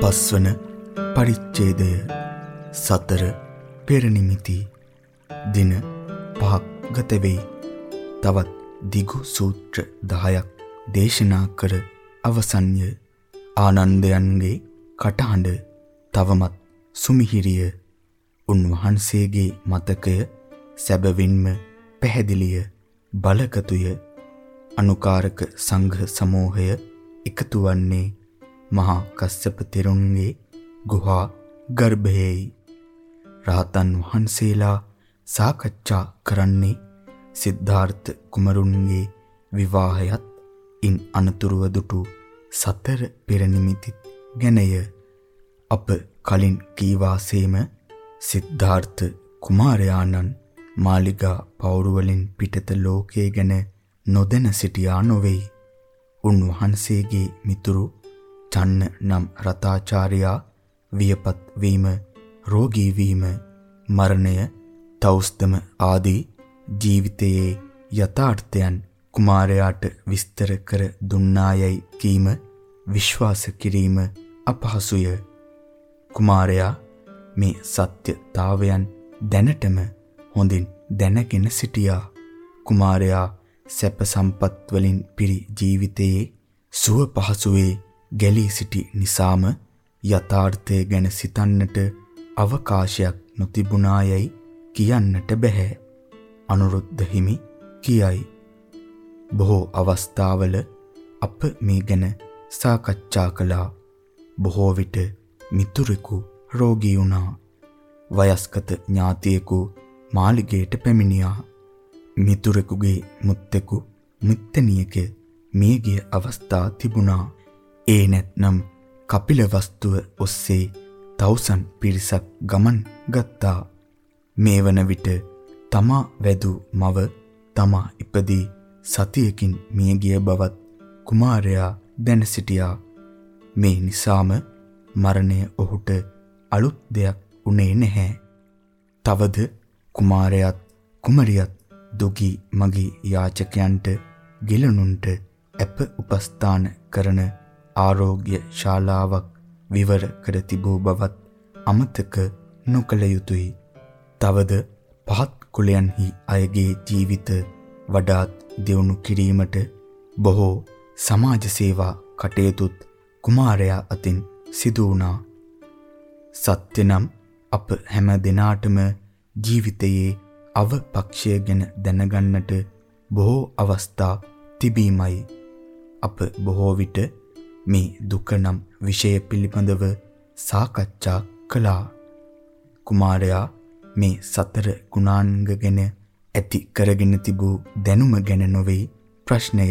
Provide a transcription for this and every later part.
පස්වන පරිච්ඡේදය සතර පෙරනිමිති දින පහක් ගත වෙයි. තවත් දිගු සූත්‍ර 10ක් දේශනා කර අවසන්ය. ආනන්දයන්ගේ කටහඬ තවමත් සුමිහිරිය උන්වහන්සේගේ මතකය සැබවින්ම පැහැදිලිය බලගතුය අනුකාරක සංඝ සමූහය එකතු වන්නේ මහා කස්සප තෙරුන්ගේ ගුහා ගර්භයේයි රාතන් වහන්සේලා සාකච්ඡා කරන්නේ සිද්ධාර්ථ කුමරුන්ගේ විවාහයත් ඉන් අනතුරුව දුටු සතර පෙර නිමිති ගැනය අප කලින් කීවාසේම සිද්ධාර්ථ කුමාරයාණන් මාලිගා පවුරු වලින් පිටත ලෝකයේ ගැන නොදැන සිටියා නොවේයි. උන්වහන්සේගේ මිතුරු චන්න නම් රතාචාර්යා වියපත් වීම, රෝගී වීම, මරණය, තවුස්දම ආදී ජීවිතයේ යථාර්ථයන් කුමාරයාට විස්තර කර දුන්නායයි කීම විශ්වාස කිරීම අපහසුය. කුමාරයා මේ සත්‍යතාවයන් දැනටම හොඳින් දැනගෙන සිටියා. කුමාරයා සැප සම්පත් වලින් පිරි ජීවිතයේ සුව පහසුවේ ගැලී සිටි නිසාම යථාර්ථය ගැන සිතන්නට අවකාශයක් නොතිබුණායයි කියන්නට බෑ. අනුරුද්ධ හිමි කියයි. බොහෝ අවස්ථාවල අප මේ ගැන සාකච්ඡා කළා. බොහෝ විට මිතුරෙකු රෝගී වුණා. වයස්ගත ඥාතියෙකු මාලිගයට පැමිණියා. මිතුරෙකුගේ මුත්තෙකු මිත්තණියක මියගිය අවස්ථා තිබුණා. ඒ නැත්නම් කපිල වස්තුව ඔස්සේ තවුසන් පිරිසක් ගමන් ගත්තා. මේ වන විට තමා වැදූ මව තමා ඉපදී සතියකින් මිය ගිය බවත් කුමාරයා දැන සිටියා. මේ නිසාම මරණය ඔහුට අලුත් දෙයක් උනේ නැහැ. තවද කුමාරයාත් කුමරියත් දුගී මගී යාචකයන්ට ගිලනුන්ට අප උපස්ථාන කරන ආරෝග්‍ය ශාලාවක් විවර කර තිබූ බවත් අමතක නොකළ යුතුය. තවද පහත් කුලයන්හි අයගේ ජීවිත වඩාත් දියුණු කිරීමට බොහෝ සමාජ සේවා කටයුතුත් කුමාරයා අතින් සිදු වුණා. සත්‍ය නම් අප හැම දිනාටම ජීවිතයේ අවපක්ෂය ගැන දැනගන්නට බොහෝ අවස්ථා තිබීමයි. අප බොහෝ විට මේ දුක නම් විෂය පිළිබඳව සාකච්ඡා කළා. කුමාරයා මේ සතර ගුණාංග ගැන ඇති කරගෙන තිබූ දැනුම ගැන නොවේ ප්‍රශ්නය.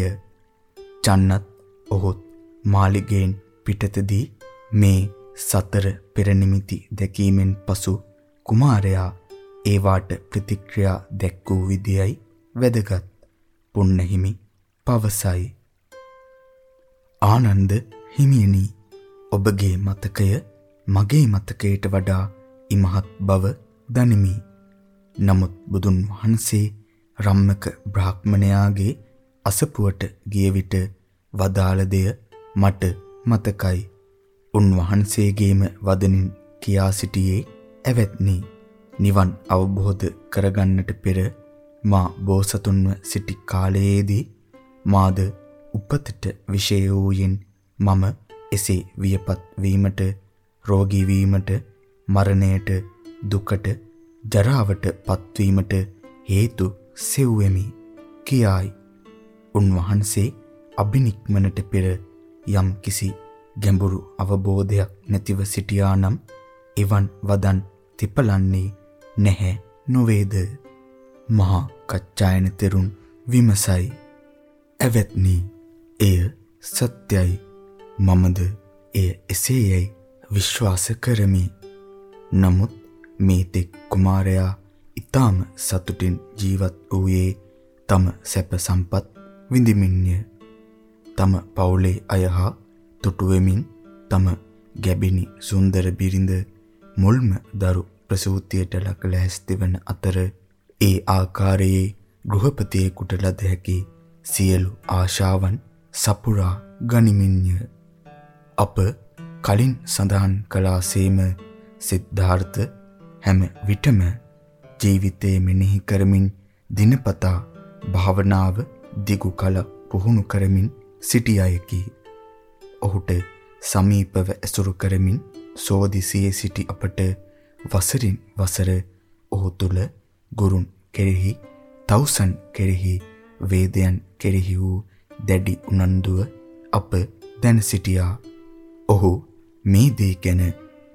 චන්නත් ඔහුත් මාලිගයෙන් පිටතදී මේ සතර පෙරනිමිති දැකීමෙන් පසු කුමාරයා ඒවාට ප්‍රතික්‍රියා දැක්වූ විදියයි වැදගත්. පුන්නහිමි පවසයි. ආනන්ද හිමියනි ඔබගේ මතකය මගේ මතකයට වඩා ඉමහත් බව දනිමි. නමුත් බුදුන් වහන්සේ රම්මක බ්‍රාහ්මණයාගේ අසපුවට ගිය විට වදාළ දෙය මට මතකයි. උන්වහන්සේගේම වදනින් කියා සිටියේ ඇවැත්නි. නිවන් අවබෝධ කරගන්නට පෙර මා බෝසතුන්ව සිටි කාලයේදී මාද උපතට විශේෂ වූයෙන් මම එසේ වියපත් වීමට රෝගී වීමට මරණයට දුකට ජරාවට පත්වීමට හේතු සෙව්වෙමි කියායි. උන්වහන්සේ අබිනික්මනට පෙර යම් කිසි ගැඹුරු අවබෝධයක් නැතිව සිටියා නම් එවන් වදන් තිපලන්නේ නැහැ නොවේද? මහා කච්චායන තෙරුන් විමසයි. ඇවැත්නි. එය සත්‍යයි. මමද එය එසේයයි. විශ්වාස කරමි. නමුත් මේ තෙක් කුමාරයා ඊටාම සතුටින් ජීවත් වූයේ තම සැප සම්පත් විඳිමින්ය. තම පවුලේ අය හා තුටු වෙමින් තම ගැබිනි සුන්දර බිරිඳ මුල්ම දරු ප්‍රසූතියට ලක ලැස්ති වන අතර ඒ ආකාරයේ ගෘහපතියෙකුට ලද හැකි සියලු ආශාවන් සපුරා ගනිමින්ය. අප කලින් සඳහන් කළාසේම සිද්ධාර්ථ හැම විටම ජීවිතේ මෙනෙහි කරමින් දිනපතා භාවනාව දිගු කල පුහුණු කරමින් සිටියයකි. ඔහුට සමීපව ඇසුරු කරමින් සෝදිසියේ සිටි අපට වසරින් වසර ඔහු තුල ගුරුන් කෙරෙහි තවුසන් කෙරෙහි වේදයන් කෙරෙහි වූ දැඩි උනන්දුව අප දැන සිටියා. ඔහු මේ දේ ගැන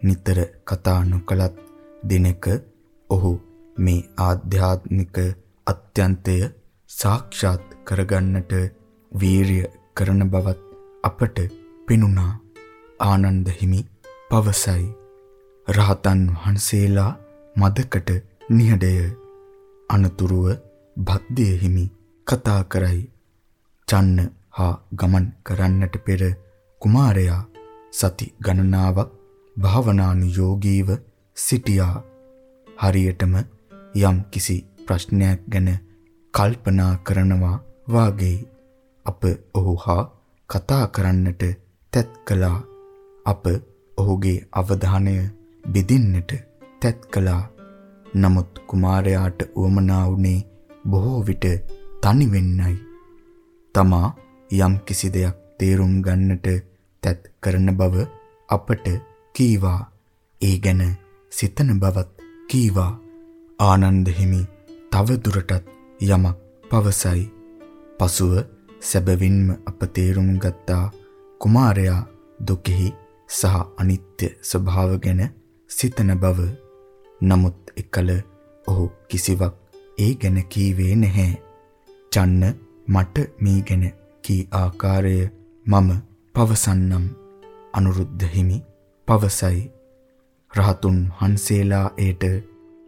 නිතර කතා නොකලත් දිනක ඔහු මේ ආධ්‍යාත්මික අත්‍යන්තය සාක්ෂාත් කරගන්නට වීරිය කරන බවත් අපට පෙනුණා. ආනන්ද හිමි පවසයි. රහතන් වහන්සේලා මදකට නිහඬය. අනතුරුව භද්දිය හිමි කතා කරයි. චන්න හා ගමන් කරන්නට පෙර කුමාරයා සති ගණනාවක් භාවනානුයෝගීව සිටියා. හරියටම යම් කිසි ප්‍රශ්නයක් ගැන කල්පනා කරනවා වාගේ අප ඔහු හා කතා කරන්නට තැත් කළා. අප ඔහුගේ අවධානය බෙදින්නට තැත් කළා. නමුත් කුමාරයාට උවමනා වුණේ බොහෝ විට තනි වෙන්නයි. තමා යම් කිසි දෙයක් තේරුම් ගන්නට තැත් කරන බව අපට කීවා. ඒ ගැන සිතන බවත් කීවා. ආනන්ද හිමි තව දුරටත් යමක් පවසයි. පසුව සැබවින්ම අප තේරුම් ගත්තා කුමාරයා දුකෙහි සහ අනිත්‍ය ස්වභාව ගැන සිතන බව. නමුත් එකල ඔහු කිසිවක් ඒ ගැන කීවේ නැහැ. චන්න මට මේ ගැන කී ආකාරය මම පවසන්නම්. අනුරුද්ධ හිමි පවසයි. රහතුන් වහන්සේලා ඒට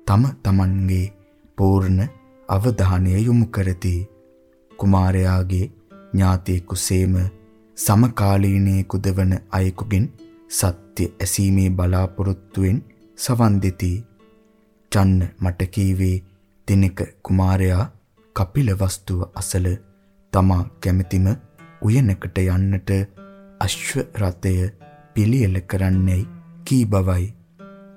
තම තමන්ගේ පූර්ණ අවධානය යොමු කරති. කුමාරයාගේ ඥාතියෙකුසේම සමකාලීනයෙකුද වන අයෙකුගෙන් සත්‍ය ඇසීමේ බලාපොරොත්තුවෙන් සවන් දෙති. චන්න මට කීවේ දිනක කුමාරයා කපිල වස්තුව අසල තමා කැමැතිම උයනකට යන්නට අශ්ව රථය පිළියෙල කරන්නයි කී බවයි.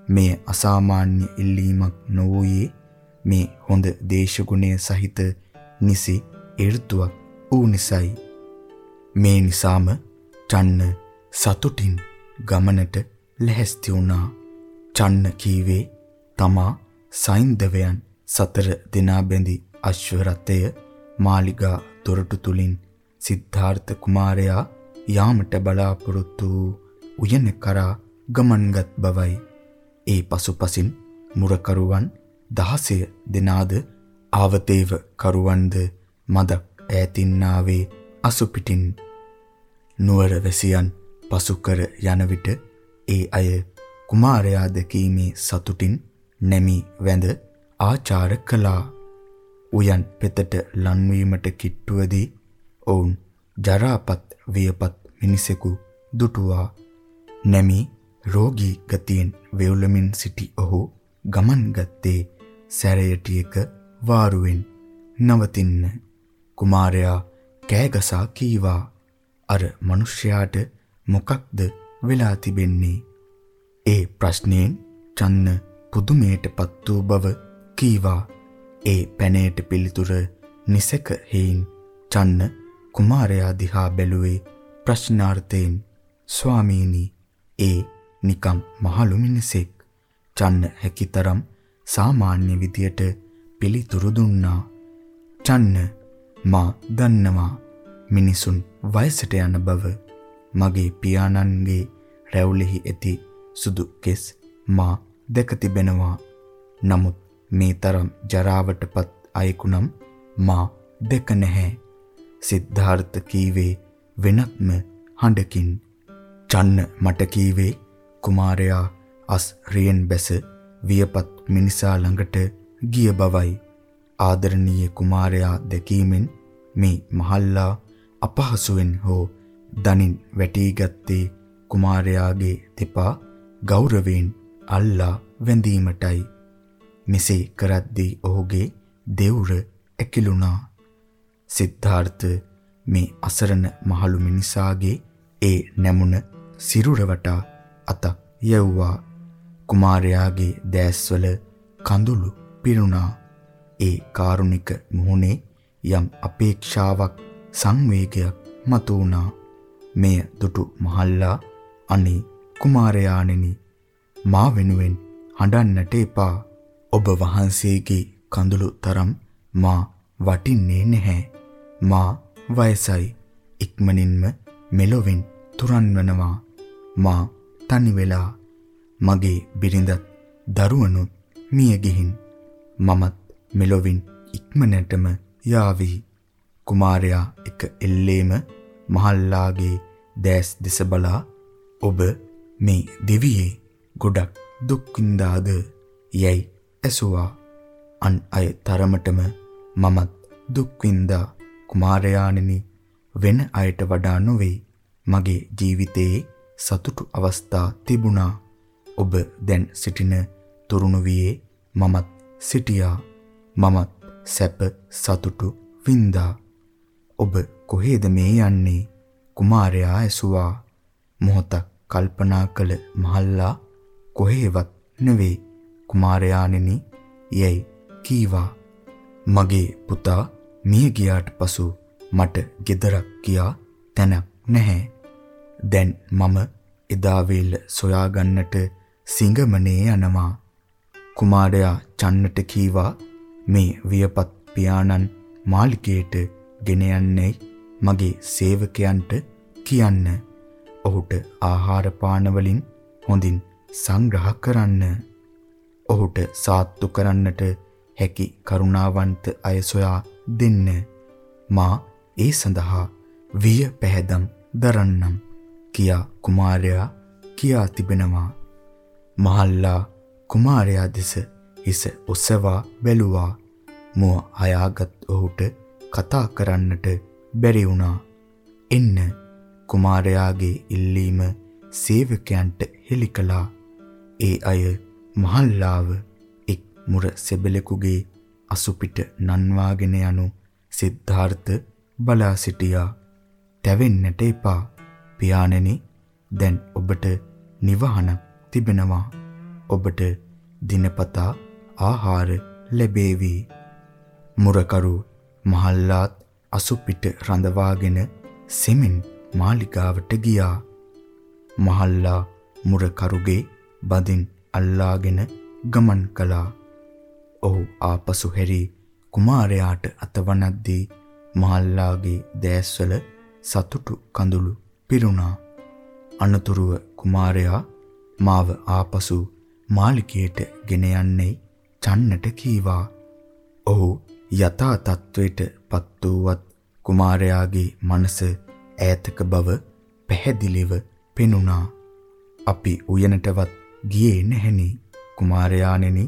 මෙය අසාමාන්‍ය ඉල්ලීමක් නොවූයේ මේ හොඳ දේශගුණය සහිත නිසි ඍතුවක් වූ නිසයි. මේ නිසාම චන්න සතුටින් ගමනට ලැහැස්ති වුණා. චන්න කීවේ තමා සයින්දවයන් සතර දෙනා බැඳි අශ්ව රථය මාලිගා දොරටු තුලින් සිද්ධාර්ථ කුමාරයා යාමට බලාපොරොත්තු වූ උයන කරා ගමන්ගත් බවයි. ඒ පසුපසින් මුරකරුවන් 16 දෙනාද ආවතේව කරුවන්ද මදක් ඈතින්නාවේ අසුපිටින් නුවර වැසියන් පසු කර යන විට ඒ අය කුමාරයා දැකීමේ සතුටින් නැමි වැඳ ආචාර කළා. උයන් පෙතට ලන්වීමට කිට්ටුවදී ඔවුන් ජරාපත් වියපත් මිනිසෙකු දුටුවා. නැමි රෝගී ගතියෙන් වෙවුලමින් සිටි ඔහු ගමන් ගත්තේ සැරයටියක වාරුවෙන් නවතින්න. කුමාරයා කෑගසා කීවා අර මිනිස්යාට මොකක්ද වෙලා තිබෙන්නේ? ඒ ප්‍රශ්නයෙන් චන්න පුදුමයටපත් වූ බව කීවා. ඒ පැනේට පිළිතුර නිසක හේයින් චන්න කුමාරයා දිහා බැලුවේ ප්‍රශ්නාර්ථයෙන් ස්වාමීනි ඒ නිකම් මහලු මිනිසෙක්. චන්න හැකිතරම් සාමාන්‍ය විදියට පිළිතුරු දුන්නා. චන්න මා දන්නවා මිනිසුන් වයසට යන බව. මගේ පියාණන්ගේ රැවුලෙහි ඇති සුදු කෙස් මා දැක තිබෙනවා. නමුත් මේ තරම් ජරාවටපත් අයෙකුනම් මා දැක නැහැ. සිද්ධාර්ථ කීවේ වෙනත්ම හඬකින් චන්න මට කීවේ කුමාරයා අස් රියෙන් බැස වියපත් මිනිසා ළඟට ගිය බවයි ආදරණීය කුමාරයා දැකීමෙන් මේ මහල්ලා අපහසුවෙන් හෝ දනින් වැටී ගත්තේ කුමාරයාගේ දෙපා ගෞරවයෙන් අල්ලා වැඳීමටයි. මෙසේ කරද්දී ඔහුගේ දෙවුර ඇකිලුණා. සිද්ධාර්ථ මේ අසරණ මහලු මිනිසාගේ ඒ නැමුණ සිරුර වටා අත යවුවා. කුමාරයාගේ දැස්වල කඳුළු පිරුණා. ඒ කාරුණික මුහුණේ යම් අපේක්ෂාවක් සංවේගයක් මතු වුණා. මෙය දුටු මහල්ලා අනේ කුමාරයාණෙනි මා වෙනුවෙන් හඬන්නට එපා. ඔබ වහන්සේගේ කඳුළු තරම් මා වටින්නේ නැහැ. මා වයසයි ඉක්මනින්ම මෙලොවින් තුරන්වනවා. මා තනි වෙලා මගේ බිරිඳත් දරුවනුත් මිය ගිහින් මමත් මෙලොවින් ඉක්මනටම යාවි. කුමාරයා එක එල්ලේම මහල්ලාගේ දැස් දෙස බලා ඔබ මේ දෙවියේ ගොඩක් දුක් විඳාද යයි ඇසුවා. අන් අය තරමටම මමත් දුක් විඳා කුමාරයාණෙනි වෙන අයට වඩා නොවේ. මගේ ජීවිතයේ සතුටු අවස්ථා තිබුණා. ඔබ දැන් සිටින තුරුණුවියේ මමත් සිටියා. මමත් සැප සතුටු වින්දා. ඔබ කොහේද මේ යන්නේ? කුමාරයා ඇසුවා. මොහොතක් කල්පනා කළ මහල්ලා කොහේවත් නෙවේ. කුමාරයාණෙනි යයි කීවා. මගේ පුතා මිය ගියාට පසු මට ගෙදරක් කියා තැනක් නැහැ. දැන් මම එදා වේල සොයාගන්නට සිංගමනේ යනවා. කුමාරයා චන්නට කීවා මේ වියපත් පියාණන් මාලිකයට ගෙන යන්නේ මගේ සේවකයන්ට කියන්න. ඔහුට ආහාර පාන වලින් හොඳින් සංග්‍රහ කරන්න. ඔහුට සාත්තු කරන්නට හැකි කරුණාවන්ත අය සොයා දෙන්න. මා ඒ සඳහා විය පැහැදම් දරන්නම් කියා කුමාරයා කියා තිබෙනවා. මහල්ලා කුමාරයා දෙස හිස ඔසවා බැලුවා. මුව හයාගත් ඔහුට කතා කරන්නට බැරි වුණා. එන්න කුමාරයාගේ ඉල්ලීම සේවකයන්ට හෙළි කළා. ඒ අය මහල්ලාව එක් මුර සෙබලෙකුගේ අසුපිට නන්වාගෙන යනු සිද්ධාර්ථ බලා සිටියා. තැවෙන්නට එපා. පියාණෙනි දැන් ඔබට නිවහනක් තිබෙනවා. ඔබට දිනපතා ආහාර ලැබේවි. මුරකරු මහල්ලාත් අසුපිට රඳවාගෙන සෙමින් මාලිගාවට ගියා. මහල්ලා මුරකරුගේ බඳින් අල්ලාගෙන ගමන් කළා. ඔහු ආපසු හැරී කුමාරයාට අතවනද්දී මහල්ලාගේ දැස්වල සතුටු කඳුළු පිරුණා. අනතුරුව කුමාරයා මාව ආපසු මාලිකයට ගෙන යන්නේ චන්නට කීවා. ඔහු යථා තත්වයට පත් වූවත් කුමාරයාගේ මනස ඈතක බව පැහැදිලිව පෙනුණා. අපි උයනටවත් ගියේ නැහෙනි. කුමාරයාණෙනි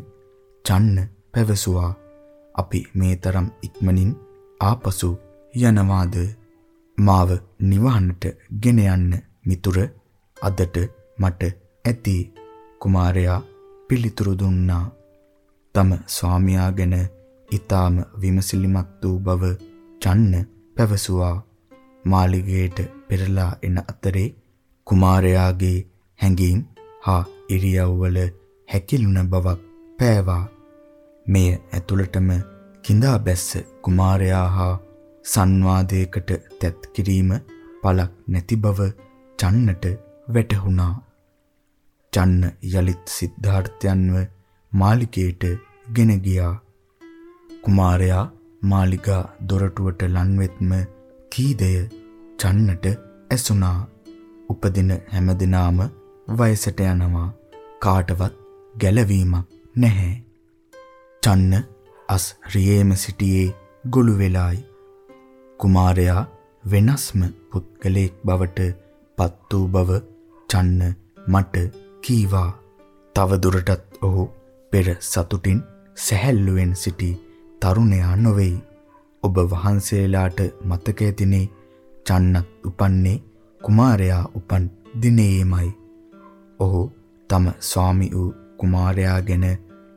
චන්න පැවසුවා. අපි මේ තරම් ඉක්මනින් ආපසු යනවාද? මාව නිවහනට ගෙන යන්න මිතුර අදට මට ඇති කුමාරයා පිළිතුරු දුන්නා. තම ස්වාමියා ගැන ඊටාම විමසිලිමත් වූ බව චන්න පැවසුවා. මාලිගයට පෙරලා එන අතරේ කුමාරයාගේ හැඟීම් හා ඉරියව්වල හැකිලුණ බවක් පෑවා. මෙය ඇතුළටම කිඳා බැස්ස කුමාරයා හා සංවාදයකට තැත් කිරීම පළක් නැති බව චන්නට වැටහුණා. චන්න යලිත් සිද්ධාර්ථයන්ව මාලිකයට ගෙන ගියා. කුමාරයා මාලිගා දොරටුවට ලන්වෙත්ම කීදය චන්නට ඇසුණා. උපදින හැමදිනාම වයසට යනවා. කාටවත් ගැලවීමක් නැහැ. චන්න අස් රියේම සිටියේ ගොළු වෙලායි. කුමාරයා වෙනස්ම පුද්ගලයෙක් බවට පත් වූ බව චන්න මට කීවා. තව දුරටත් ඔහු පෙර සතුටින් සැහැල්ලුවෙන් සිටි තරුණයා නොවේයි. ඔබ වහන්සේලාට මතක ඇතිනේ චන්නත් උපන්නේ කුමාරයා උපන් දිනේමයි. ඔහු තම ස්වාමි වූ කුමාරයා ගැන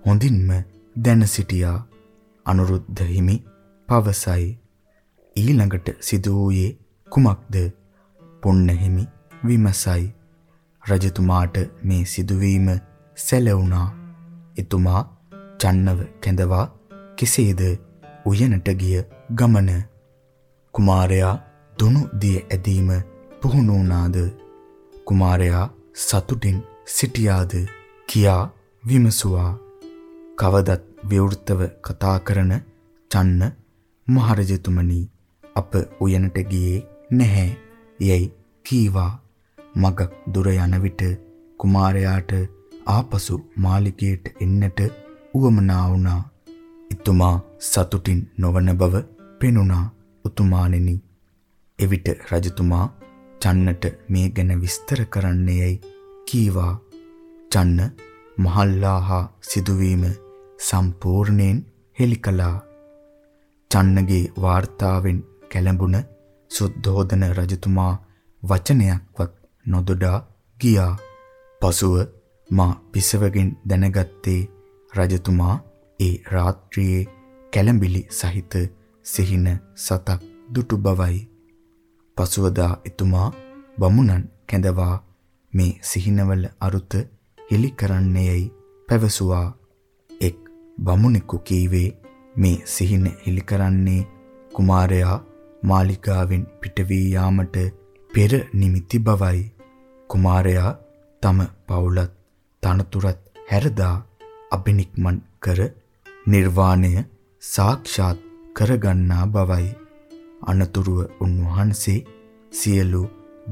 හොඳින්ම දැන සිටියා. අනුරුද්ධ හිමි පවසයි. ඊළඟට සිදු වූයේ කුමක්ද? පුන්න හිමි විමසයි. රජතුමාට මේ සිදුවීම සැලවුණා. එතුමා චන්නව කැඳවා කෙසේද උයනට ගිය ගමන කුමාරයා දුනු දිය ඇදීම පුහුණු වුණාද කුමාරයා සතුටින් සිටියාද කියා විමසුවා කවදත් විවෘතව කතා කරන චන්න මහරජතුමනි අප උයනට ගියේ නැහැ යයි කීවා මගක් දුර යන විට කුමාරයාට ආපසු මාලිගයට එන්නට උවමනා වුණා. එතුමා සතුටින් නොවන බව පෙනුණා උතුමාණෙනි. එවිට රජතුමා චන්නට මේ ගැන විස්තර කරන්නේයයි කීවා. චන්න මහල්ලාහා සිදුවීම සම්පූර්ණයෙන් හෙළි කළා. චන්නගේ වාර්තාවෙන් කැළඹුණ සුද්ධෝදන රජතුමා වචනයක්වත් නොදොඩා ගියා. පසුව මා පිසවගෙන් දැනගත්තේ රජතුමා ඒ රාත්‍රියේ කැළඹිලි සහිත සිහින සතක් දුටු බවයි. පසුවදා එතුමා බමුණන් කැඳවා මේ සිහිනවල අරුත හෙළි කරන්නේයයි පැවසුවා. එක් බමුණෙකු කීවේ මේ සිහින හෙළි කරන්නේ කුමාරයා මාලිගාවෙන් පිට වී යාමට පෙර නිමිති බවයි. කුමාරයා තම පවුලත් තනතුරත් හැරදා අබිනික්මන් කර නිර්වාණය සාක්ෂාත් කරගන්නා බවයි. අනතුරුව උන්වහන්සේ සියලු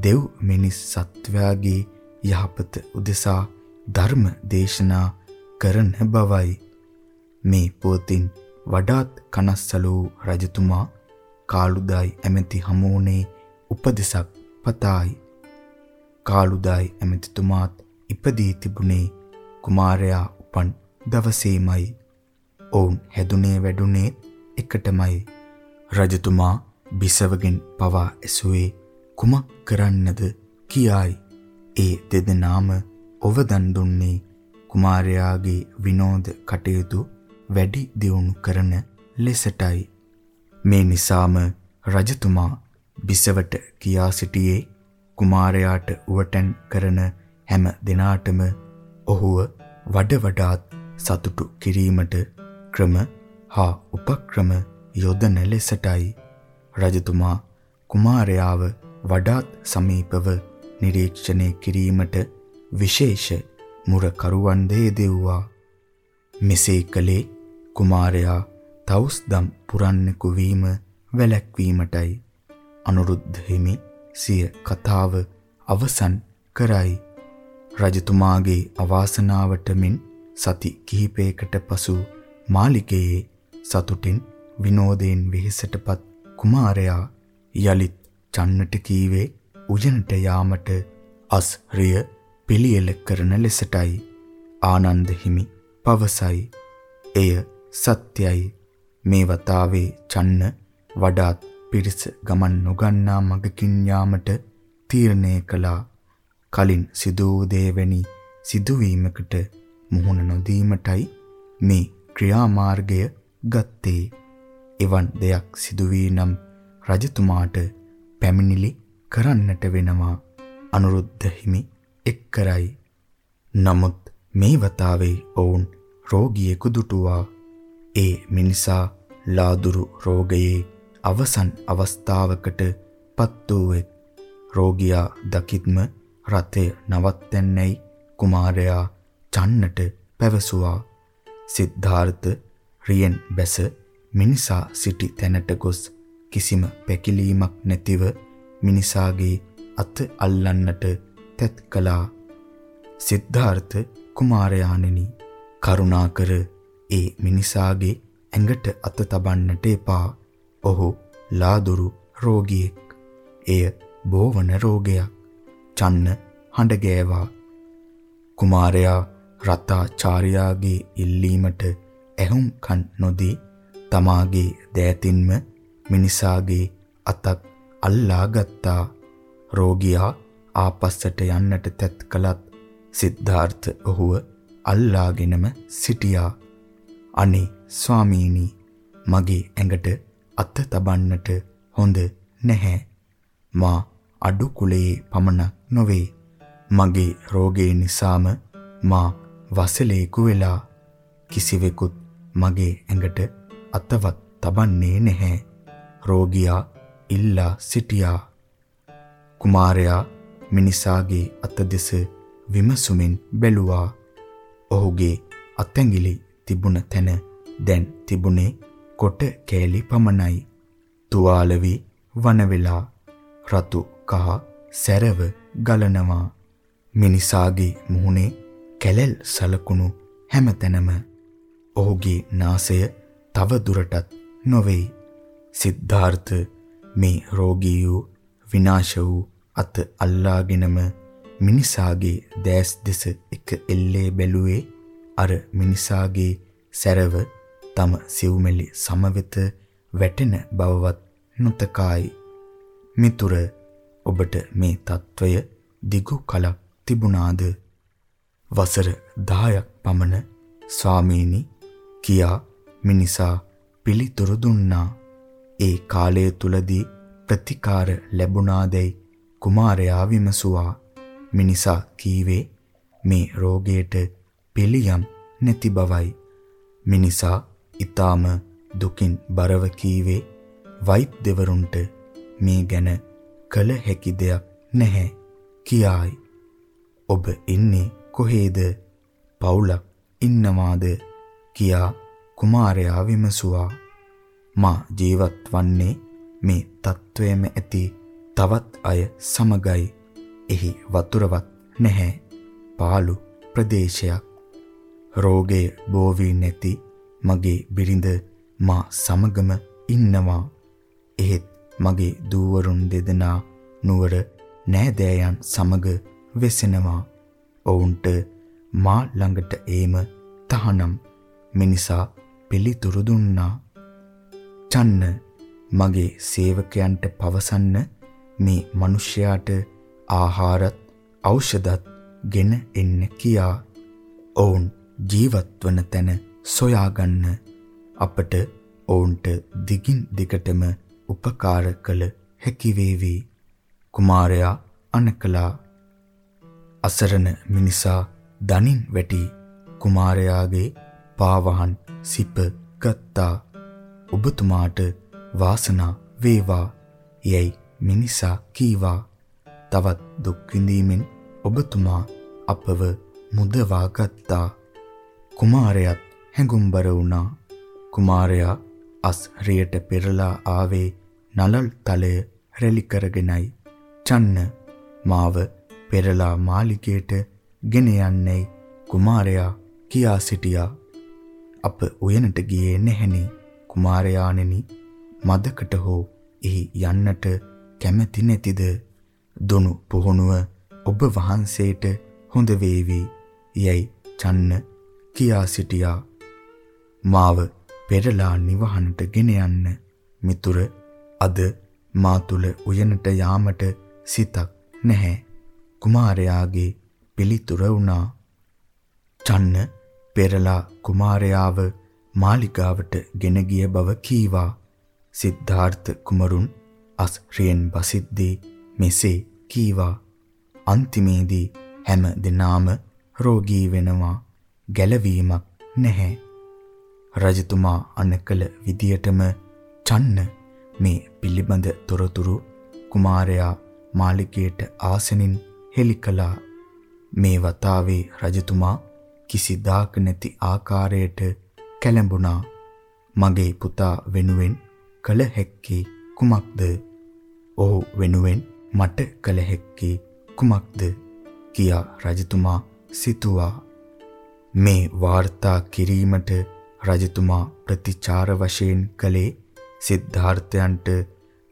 දෙව් මිනිස් සත්වයාගේ යහපත උදෙසා ධර්ම දේශනා කරන බවයි. මේ පොතින් වඩාත් කනස්සලු රජතුමා කාලුදායි ඇමති හමුවනේ උපදෙසක් පතායි. කාලුදායි ඇමතිතුමාත් ඉපදී තිබුණේ කුමාරයා උපන් දවසේමයි. ඔවුන් හැදුනේ වැඩුනේ එකටමයි. රජතුමා බිසවගෙන් පවා ඇසුවේ කුමක් කරන්නද කියායි. ඒ දෙදෙනාම ඔවදන් දුන්නේ කුමාරයාගේ විනෝද කටයුතු වැඩි දියුණු කරන ලෙසටයි. මේ නිසාම රජතුමා බිසවට කියා සිටියේ කුමාරයාට උවටැන් කරන හැම දිනාටම ඔහුව වඩ වඩාත් සතුටු කිරීමට ක්‍රම හා උපක්‍රම යොදන ලෙසටයි රජතුමා කුමාරයාව වඩාත් සමීපව නිරීක්ෂණය කිරීමට විශේෂ මුරකරුවන් දෙව්වා මෙසේ කළේ කුමාරයා තවුස්දම් පුරන්නෙකු වීම වැළැක්වීමටයි අනුරුද්ධ හිමි සිය කතාව අවසන් කරයි. රජතුමාගේ අවාසනාවට මෙන් සති කිහිපයකට පසු මාලිගයේ සතුටින් විනෝදයෙන් වෙහෙසටපත් කුමාරයා යලිත් චන්නට කීවේ උයනට යාමට අස්රිය පිළියෙල කරන ලෙසටයි ආනන්ද හිමි පවසයි. එය සත්‍යයි. මේ වතාවේ චන්න වඩාත් පිරිස ගමන් නොගන්නා මගකින් යාමට තීරණය කළා. කලින් සිදු වූ දේවැනි සිදුවීමකට මුහුණ නොදීමටයි මේ ක්‍රියාමාර්ගය ගත්තේ. එවන් දෙයක් සිදු වී නම් රජතුමාට පැමිණිලි කරන්නට වෙනවා. අනුරුද්ධ හිමි එක් කරයි. නමුත් මේ වතාවේ ඔවුන් රෝගියෙකු දුටුවා. ඒ මිනිසා ලාදුරු රෝගයේ අවසන් අවස්ථාවකට පත් වූෙක් රෝගියා දකිත්ම රථය නවත්තැන්නේයි කුමාරයා චන්නට පැවසුවා සිද්ධාර්ථ රියෙන් බැස මිනිසා සිටි තැනට ගොස් කිසිම පැකිලීමක් නැතිව මිනිසාගේ අත අල්ලන්නට තැත් කළා සිද්ධාර්ථ කුමාරයාණෙනි කරුණාකර ඒ මිනිසාගේ ඇඟට අත තබන්නට එපා ඔහු ලාදුරු රෝගියෙක්. එය බෝවන රෝගයක්. චන්න හඬ ගෑවා. කුමාරයා රතාචාර්යාගේ ඉල්ලීමට ඇහුම් කන් නොදී තමාගේ දෑතින්ම මිනිසාගේ අතක් අල්ලා ගත්තා. රෝගියා ආපස්සට යන්නට තැත් කළත් සිද්ධාර්ථ ඔහුව අල්ලාගෙනම සිටියා. අනේ ස්වාමීනි මගේ ඇඟට අත තබන්නට හොඳ නැහැ. මා අඩු කුලයේ පමණක් නොවේ. මගේ රෝගය නිසාම මා වසලේකු වෙලා කිසිවෙකුත් මගේ ඇඟට අතවත් තබන්නේ නැහැ. රෝගියා ඉල්ලා සිටියා. කුමාරයා මිනිසාගේ අත දෙස විමසුමින් බැලුවා. ඔහුගේ අතැඟිලි තිබුණ තැන දැන් තිබුණේ කොට කෑලි පමණයි. තුවාල වී වන වෙලා රතු කහ සැරව ගලනවා. මිනිසාගේ මුහුණේ කැලල් සලකුණු හැමතැනම ඔහුගේ නාසය තව දුරටත් නොවේ. සිද්ධාර්ථ මේ රෝගී වූ විනාශ වූ අත අල්ලාගෙනම මිනිසාගේ දැස් දෙස එක එල්ලේ බැලුවේ අර මිනිසාගේ සැරව තම සිව්මෙලි සමවෙත වැටෙන බවවත් නොතකායි. මිතුර ඔබට මේ తত্ত্বය දිගු කලක් තිබුණාද? වසර 10ක් පමණ ස්වාමීනි කියා මිනිසා පිළිතුරු දුන්නා. ඒ කාලය තුලදී ප්‍රතිකාර ලැබුණාදැයි කුමාරයා විමසුවා. මිනිසා කීවේ මේ රෝගයට පිළියම් නැති බවයි. මිනිසා ඊටාම දුකින් බරව කීවේ වෛද්‍යවරුන්ට මේ ගැන කළ හැකි දෙයක් නැහැ කියායි. ඔබ ඉන්නේ කොහේද? පවුලක් ඉන්නවාද? කියා කුමාරයා විමසුවා. මා ජීවත් වන්නේ මේ තත්වයේම ඇති තවත් අය සමගයි. එහි වතුරවත් නැහැ. පාළු ප්‍රදේශයක්. රෝගය බෝ වී නැති මගේ බිරිඳ මා සමගම ඉන්නවා. එහෙත් මගේ දූවරුන් දෙදෙනා නුවර නෑදෑයන් සමග වෙසෙනවා. ඔවුන්ට මා ළඟට ඒම තහනම්. මිනිසා පිළිතුරු දුන්නා. චන්න මගේ සේවකයන්ට පවසන්න මේ මිනිසයාට ආහාරත් ඖෂධත් ගෙන එන්න කියා. ඔවුන් ජීවත් වන තැන සොයාගන්න. අපට ඔවුන්ට දිගින් දිගටම උපකාර කළ හැකි වේවි. කුමාරයා අනකලා. අසරණ මිනිසා දනින් වැටි. කුමාරයාගේ පාවහන් සිප ගත්තා. ඔබතුමාට වාසනා වේවා. යයි මිනිසා කීවා. තවත් දුක් විඳීමෙන් ඔබතුමා අපව මුදවා ගත්තා. කුමාරයාත් හැඟුම්බර වුණා. කුමාරයා අස් රියට පෙරලා ආවේ නලල් තලය රැලි කරගෙනයි. චන්න මාව පෙරලා මාලිගයට ගෙන යන්නේ කුමාරයා කියා සිටියා. අප උයනට ගියේ නැහෙනි. කුමාරයාණෙනි මදකට හෝ එහි යන්නට කැමැති නැතිද? දුනු පුහුණුව ඔබ වහන්සේට හොඳ වේවි. යයි චන්න කියා සිටියා. මාව පෙරලා නිවහනට ගෙන යන්න. මිතුර අද මා තුල උයනට යාමට සිතක් නැහැ. කුමාරයාගේ පිළිතුර වුණා. චන්න පෙරලා කුමාරයාව මාලිගාවට ගෙන ගිය බව කීවා. සිද්ධාර්ථ කුමරුන් අස්රියෙන් බසිද්දී මෙසේ කීවා. අන්තිමේදී හැම දිනාම රෝගී වෙනවා ගැලවීමක් නැහැ. රජතුමා අනකල විදියටම චන්න මේ පිළිබඳ තොරතුරු කුමාරයා මාලිගයට ආසනින් හෙළි කළා. මේ වතාවේ රජතුමා කිසිදාක නැති ආකාරයට කැළඹුණා. මගේ පුතා වෙනුවෙන් කළ හැක්කේ කුමක්ද? ඔහු වෙනුවෙන් මට කළ හැක්කේ කුමක්ද? කියා රජතුමා සිතුවා. මේ වාර්තා කිරීමට රජතුමා ප්‍රතිචාර වශයෙන් කළේ සිද්ධාර්ථයන්ට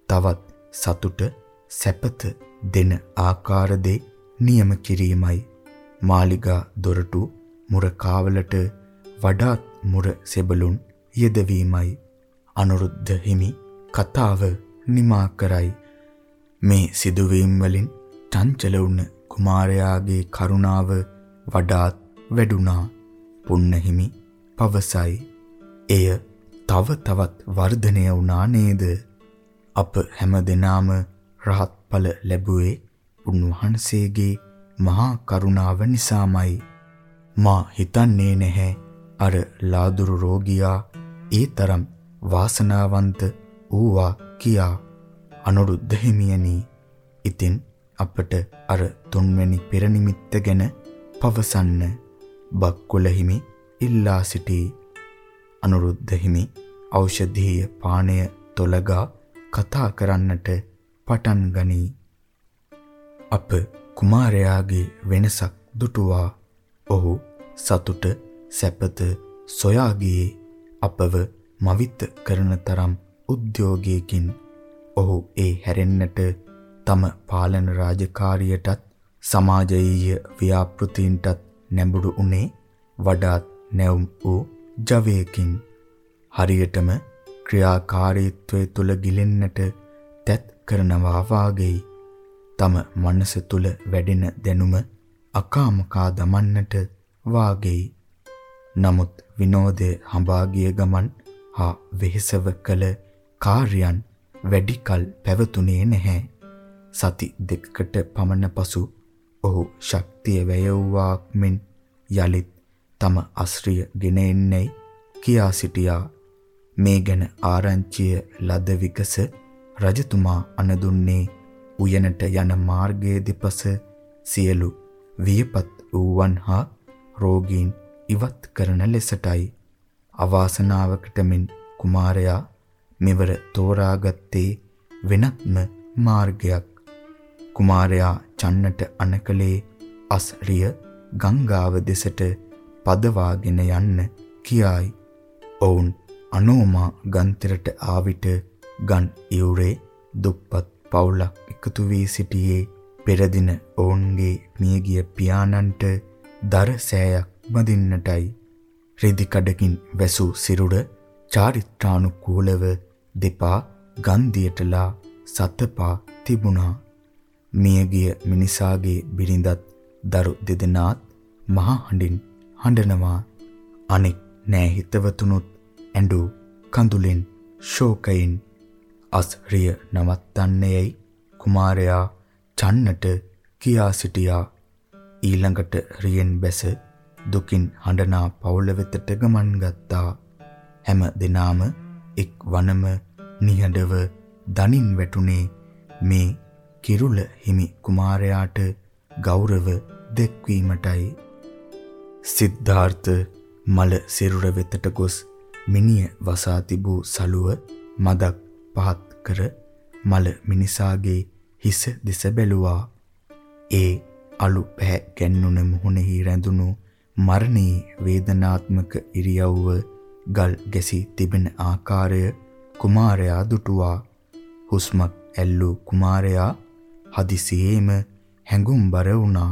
තවත් සතුට සැපත දෙන ආකාර දෙ නියම කිරීමයි මාලිගා දොරටු මුර කාවලට වඩාත් මුර සෙබළුන් යෙදවීමයි. අනුරුද්ධ හිමි කතාව නිමා කරයි. මේ සිදුවීම් වලින් චංචල වුණ කුමාරයාගේ කරුණාව වඩාත් වැඩුණා. පුන්නහිමි පවසයි. එය තව තවත් වර්ධනය වුණා නේද? අප හැමදෙනාම රහත් ඵල ලැබුවේ උන්වහන්සේගේ මහා කරුණාව නිසාමයි. මා හිතන්නේ නැහැ අර ලාදුරු රෝගියා ඒ තරම් වාසනාවන්ත වූවා කියා අනුරුද්ධ හිමියනි. ඉතින් අපට අර තුන්වැනි පෙරනිමිත්ත ගැන පවසන්න බක්කුල හිමි ඉල්ලා සිටී. අනුරුද්ධ හිමි ඖෂධීය පානය තොලගා කතා කරන්නට පටන් ගනී. අප කුමාරයාගේ වෙනසක් දුටුවා. ඔහු සතුට සැපත සොයා ගියේ අපව මවිත කරන තරම් උද්‍යෝගයකින් ඔහු ඒ හැරෙන්නට තම පාලන රාජකාරියටත් සමාජීය ව්‍යාපෘතීන්ටත් නැඹුරු උනේ වඩාත් නැවුම් වූ ජවයකින්. හරියටම ක්‍රියාකාරීත්වය තුල ගිලෙන්නට තැත් කරනවා වාගෙයි තම මනස තුල වැඩෙන දැනුම අකාමකා දමන්නට වාගෙයි නමුත් විනෝදයේ හඹා ගිය ගමන් හා වෙහෙසව කළ කාර්යයන් වැඩි කල පැවතුනේ නැහැ. සති දෙකකට පමණ පසු ඔහු ශක්තිය වැයවුවාක් මෙන් යලිත් තම අශ්‍රිය ගෙන එන්නේ කියා සිටියා. මේ ගැන ආරංචිය ලද විකස රජතුමා අනදුන්නේ උයනට යන මාර්ගයේ දෙපස සියලු වියපත් වූවන් හා රෝගීන් ඉවත් කරන ලෙසටයි. අවාසනාවකට මෙන් කුමාරයා මෙවර තෝරාගත්තේ වෙනත්ම මාර්ගයක්. කුමාරයා චන්නට අනකලේ අස්රිය ගංගාව දෙසට පදවාගෙන යන්න කියායි. ඔවුන් අනෝමා ගන්තරට ආවිට ගන් ඉවුරේ දුප්පත් පවුලක් එකතු වී සිටියේ පෙර දින ඔවුන්ගේ මියගිය පියාණන්ට දර සෑයක් බඳින්නටයි. රෙදි කඩකින් වැසූ සිරුර චාරිත්‍රානුකූලව දෙපා ගන්ධියටලා සතපා තිබුණා. මියගිය මිනිසාගේ බිරිඳත් දරු දෙදෙනාත් මහා හඬින් හඬනවා. අනෙක් නෑ හිතවතුනුත් ඇඬු කඳුලෙන් ශෝකයෙන් අස්රිය නවත්තන්නේයි කුමාරයා චන්නට කියා සිටියා. ඊළඟට රියෙන් බැස දුකින් හඬනා පවුල වෙතට ගමන් ගත්තා හැම දිනාම එක් වනම නිහඬව දනින් වැටුනේ මේ කිරුල හිමි කුමාරයාට ගෞරව දැක්වීමටයි සිද්ධාර්ථ මල සිරුර වෙතට ගොස් මිනිය වසා තිබූ සලුව මදක් පහත් කර මල මිනිසාගේ හිස දිස බැලුවා. ඒ අලු පැහැ ගැන්නුන මුහුණෙහි රැඳුණු මරණී වේදනාත්මක ඉරියව්ව ගල් ගැසී තිබෙන ආකාරය කුමාරයා දුටුවා. හුස්මක් ඇල්ලූ කුමාරයා හදිසියේම හැඟුම්බර වුණා.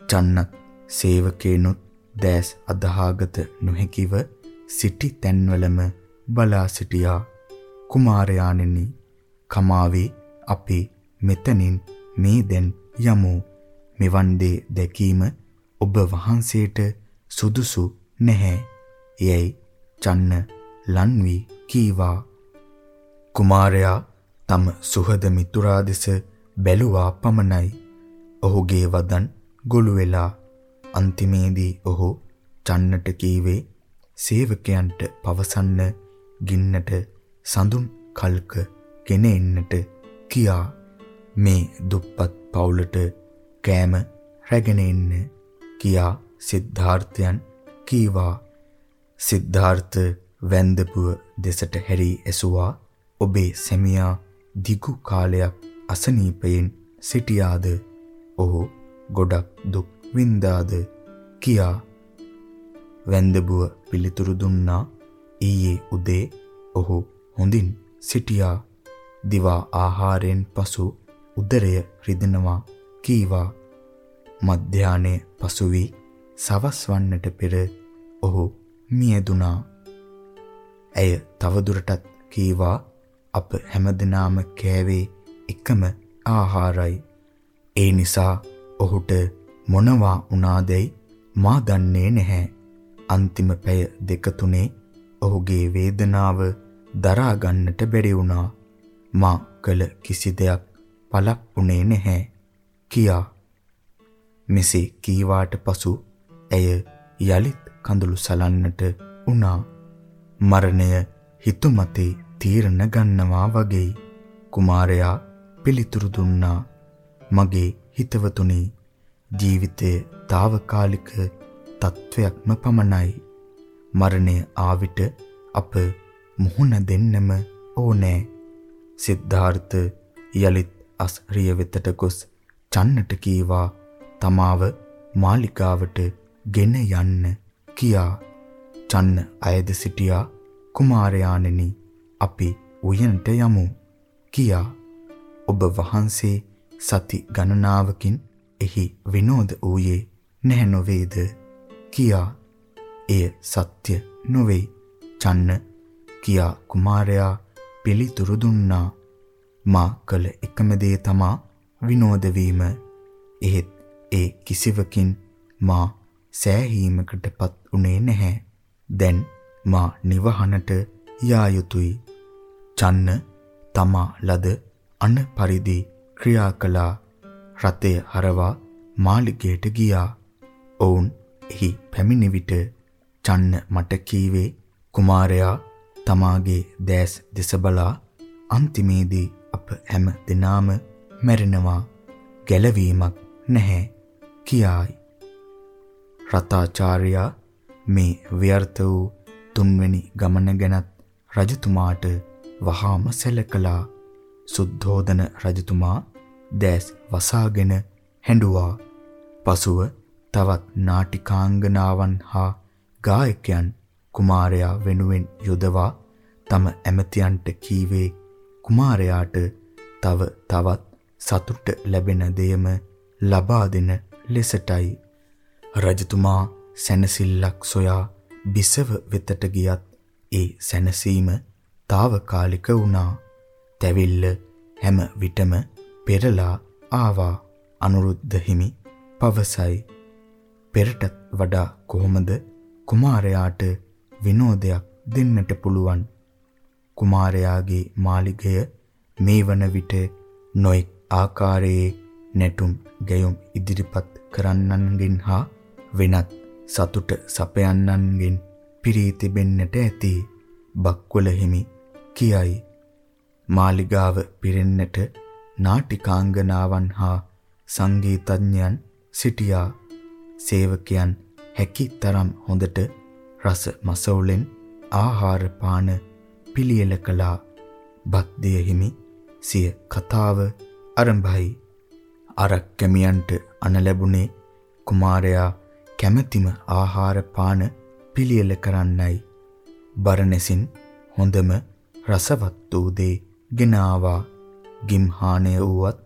චන්නත් සේවකේනොත් දැස් අදහාගත නොහැකිව සිටි තැන්වලම බලා සිටියා. කුමාරයාණෙනි කමාවේ අපි මෙතනින් මේ දැන් යමු මෙවන් දේ දැකීම ඔබ වහන්සේට සුදුසු නැහැ. යයි චන්න ලන්වි කීවා. කුමාරයා තම සුහද මිතුරා දෙස බැලුවා පමණයි. ඔහුගේ වදන් ගොළු වෙලා. අන්තිමේදී ඔහු චන්නට කීවේ සේවකයන්ට පවසන්න ගින්නට සඳුන් කල්ක ගෙන එන්නට කියා. මේ දුප්පත් පවුලට කෑම රැගෙන එන්න කියා සිද්ධාර්ථයන් කීවා. සිද්ධාර්ථ වැන්දපුව දෙසට හැරී ඇසුවා. ඔබේ සැමියා දිගු කාලයක් අසනීපයෙන් සිටියාද? ඔහු ගොඩක් දුක් වින්දාද? කියා වැන්දබුව පිළිතුරු දුන්නා. ඊයේ උදේ ඔහු හොඳින් සිටියා. දිවා ආහාරයෙන් පසු උදරය රිදෙනවා. කීවා. මධ්‍යාහ්නයේ පසු වී සවස් වන්නට පෙර ඔහු මියදුනා. ඇය තවදුරටත් කීවා අප හැමදෙනාම කෑවේ එකම ආහාරයි. ඒ නිසා ඔහුට මොනවා වුණාදැයි මා දන්නේ නැහැ. අන්තිම පැය දෙක තුනේ ඔහුගේ වේදනාව දරා ගන්නට බැරි වුණා. මා කළ කිසි දෙයක් පළක් උනේ නැහැ. කියා මෙසේ කීවාට පසු ඇය යලිත් කඳුළු සලන්නට වුණා. මරණය හිතුමතේ තීරණ ගන්නවා වගේ කුමාරයා පිළිතුරු දුන්නා. මගේ හිතවතුනි ජීවිතයේ తాවකාලික තත්වයක්ම පමණයි. මරණය ආවිට අප මුහුණ දෙන්නම ඕනෑ. සිද්ධාර්ථ යලිත් අස්රිය වෙතට ගොස් චන්නට කීවා තමාව මාලිකාවට ගෙන යන්න කියා. චන්න අයද සිටියා කුමාරයාණෙනි අපි උයනට යමු කියා. ඔබ වහන්සේ සති ගණනාවකින් එහි විනෝද වූයේ නැහැ නොවේද? කියා. එය සත්‍ය නොවේ. චන්න කියා කුමාරයා පිළිතුරු දුන්නා. මා කළ එකම දේ තමා විනෝද වීම එහෙත් ඒ කිසිවකින් මා සෑහීමකටපත් උනේ නැහැ. දැන් මා නිවහනට යා යුතුය. චන්න තමා ලද අන පරිදි ක්‍රියා කළා. රතය හරවා මාලිගයට ගියා. ඔවුන් එහි පැමිණි විට චන්න මට කීවේ කුමාරයා තමාගේ දැස් දෙස බලා අන්තිමේදී අප හැම දිනාම මැරෙනවා ගැලවීමක් නැහැ කියායි. රතාචාර්යා මේ ව්‍යර්ථ වූ තුන්වෙනි ගමන ගැනත් රජතුමාට වහාම සැලකලා සුද්ධෝදන රජතුමා දැස් වසාගෙන හැඬුවා. පසුව තවත් නාටිකාංගනාවන් හා ගායකයන් කුමාරයා වෙනුවෙන් යොදවා තම ඇමතියන්ට කීවේ කුමාරයාට තව තවත් සතුට ලැබෙන දෙයම ලබා දෙන ලෙසටයි රජතුමා සැනසෙල්ලක් සොයා බිසව වෙතට ගියත් ඒ සැනසීම తాවකාලික වුණා. තැවිල්ල හැම විටම පෙරලා ආවා. අනුරුද්ධ හිමි පවසයි. පෙරටත් වඩා කොහොමද කුමාරයාට විනෝදයක් දෙන්නට පුළුවන්. කුමාරයාගේ මාලිගය මේ වන විට නොඑක් ආකාරයේ නැටුම් ගැයුම් ඉදිරිපත් කරන්නන්ගෙන් හා වෙනත් සතුට සපයන්නන්ගෙන් පිරී තිබෙන්නට ඇති බක්වල හිමි කියයි මාලිගාව පිරෙන්නට නාටිකාංගනාවන් හා සංගීතඥයන් සිටියා සේවකයන් හැකි තරම් හොඳට රස මසවුලෙන් ආහාර පාන පිළියෙල කළා. බක්දිය හිමි සිය කතාව ආරම්භයි. අරක් කැමියන්ට අන ලැබුණේ කුමාරයා කැමැතිම ආහාර පාන පිළියෙල කරන්නයි. බරණැසින් හොඳම රසවත් වූ දේ ගෙන ආවා. ගිම්හානය වුවත්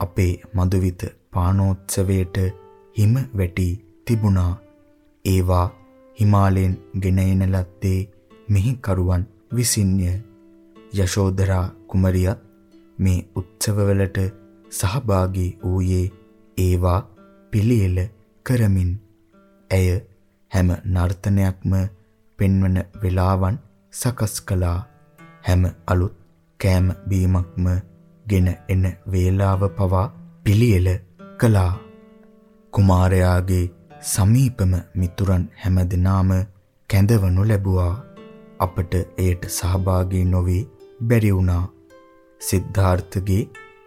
අපේ මදුවිත පානෝත්සවයට හිම වැටි තිබුණා. ඒවා හිමාලයෙන් ගෙන එන ලද්දේ මෙහි කරුවන් විසින්ය. යශෝදරා කුමරියත් මේ උත්සවවලට සහභාගී වූයේ ඒවා පිළියෙල කරමින්. ඇය හැම නර්තනයක්ම පෙන්වන වේලාවන් සකස් කළා. හැම අලුත් කෑම බීමක්ම ගෙන එන වේලාව පවා පිළියෙල කළා. කුමාරයාගේ සමීපම මිතුරන් හැමදෙනාම කැඳවනු ලැබුවා. අපට එයට සහභාගී නොවී බැරි වුණා. සිද්ධාර්ථගේ